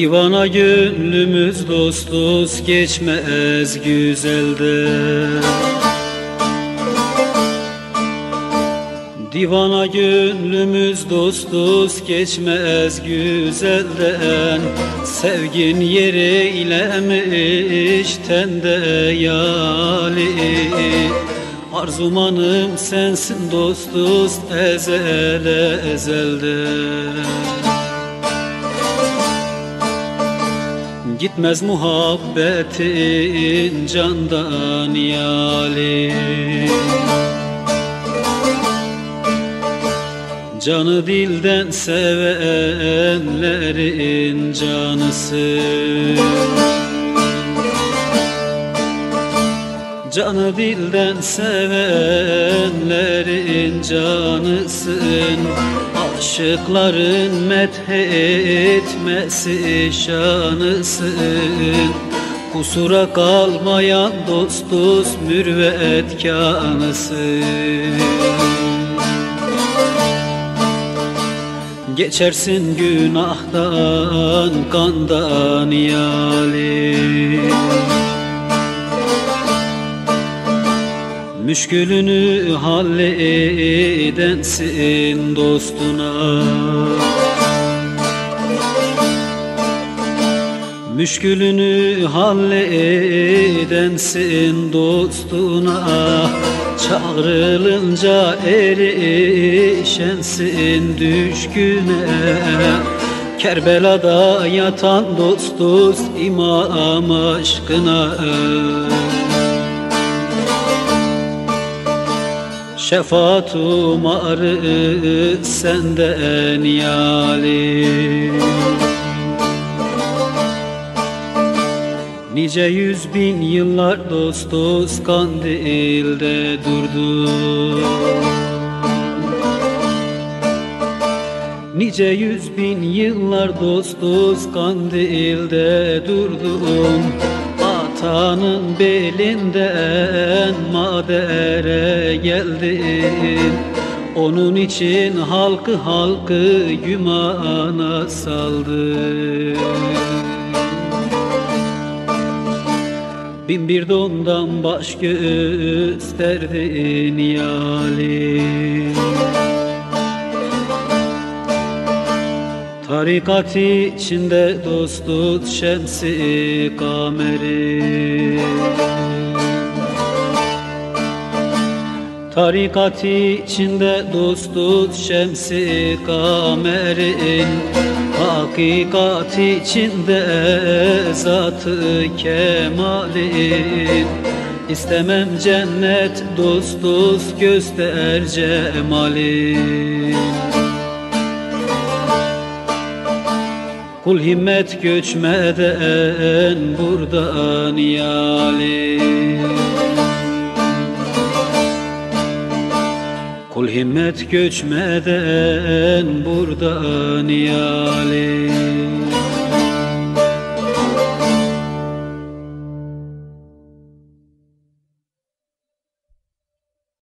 Divana gönlümüz dost dost geçmez güzelde. Divana gönlümüz dost dost geçmez güzelden. Sevgin yeri ilemiş tende yali. Arzumanım sensin dost dost ezele ezelde Gitmez muhabbetin candan yali Canı dilden sevenlerin canısı Canı dilden sevenlerin canısın. Aşıkların methetmesi şanısın. Kusura kalmayan dost dost mürvet kanısın Geçersin günahtan kandan yali Müşkülünü halledensin dostuna. Müşkülünü halledensin dostuna. Çağrılınca erişensin düşküne. Kerbela'da yatan dost dost imam aşkına Şefaat umarı senden yali Nice yüz bin yıllar dost dost kandilde durdu. Nice yüz bin yıllar dost dost kandilde durdum Atanın belinden madere geldin. Onun için halkı halkı gümana saldın. Bin bir dondan baş gösterdin yali Tarikat içinde dost tut şemsi kameri. Tarikat içinde dost tut şemsi kamerin Hakikat içinde zatı kemalin İstemem cennet dost dost göster cemalin Kul himmet göçmeden buradan yali Kul himmet göçmeden buradan yali